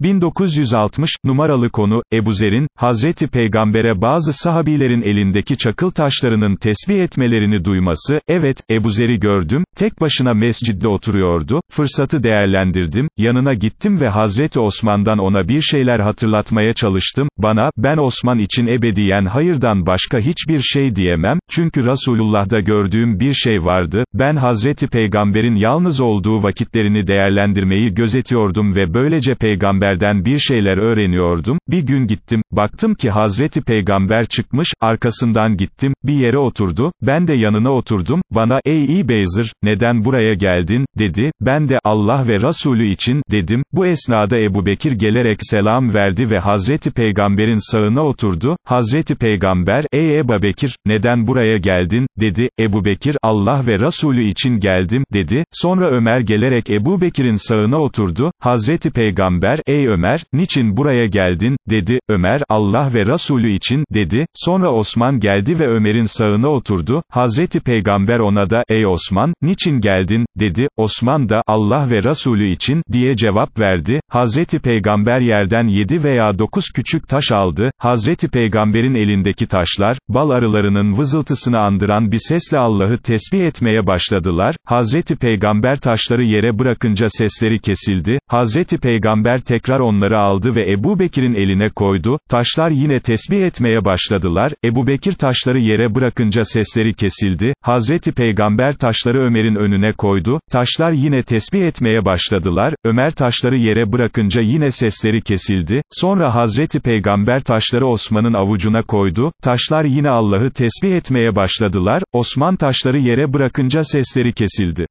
1960, numaralı konu, Ebu Zer'in, Hazreti Peygamber'e bazı sahabilerin elindeki çakıl taşlarının tesbih etmelerini duyması, evet, Ebu Zer'i gördüm, tek başına mescidde oturuyordu, fırsatı değerlendirdim, yanına gittim ve Hazreti Osman'dan ona bir şeyler hatırlatmaya çalıştım, bana, ben Osman için ebediyen hayırdan başka hiçbir şey diyemem, çünkü Resulullah'da gördüğüm bir şey vardı, ben Hazreti Peygamber'in yalnız olduğu vakitlerini değerlendirmeyi gözetiyordum ve böylece Peygamber'den bir şeyler öğreniyordum, bir gün gittim, baktım ki Hazreti Peygamber çıkmış, arkasından gittim, bir yere oturdu, ben de yanına oturdum, bana, ey İbeyzır, neden buraya geldin, dedi, ben de, Allah ve Resulü için, dedim, bu esnada Ebu Bekir gelerek selam verdi ve Hazreti Peygamber'in sağına oturdu, Hazreti Peygamber, ey Ebu Bekir, neden buraya geldin, dedi, Ebu Bekir, Allah ve Resulü için geldim, dedi, sonra Ömer gelerek Ebu Bekir'in sağına oturdu, Hazreti Peygamber, ey Ömer, niçin buraya geldin, dedi, Ömer, Allah ve Resulü için, dedi, sonra Osman geldi ve Ömer'in sağına oturdu, Hazreti Peygamber ona da, ey Osman, niçin geldin, dedi, Osman da, Allah ve Resulü için, diye cevap verdi, Hazreti Peygamber yerden yedi veya dokuz küçük taş aldı, Hazreti Peygamber'in elindeki taşlar, bal arılarının vızıltısını andıran bir sesle Allah'ı tesbih etmeye başladılar, Hazreti Peygamber taşları yere bırakınca sesleri kesildi, Hazreti Peygamber tekrar onları aldı ve Ebu Bekir'in eline koydu, taşlar yine tesbih etmeye başladılar, Ebu Bekir taşları yere bırakınca sesleri kesildi, Hazreti Peygamber taşları Ömer'in önüne koydu, taşlar yine tesbih etmeye başladılar, Ömer taşları yere bırakınca yine sesleri kesildi, sonra Hazreti Peygamber taşları Osman'ın avucuna koydu, taşlar yine Allah'ı tesbih etmeye başladılar, Osman taşları yere bırakınca sesleri kesildi.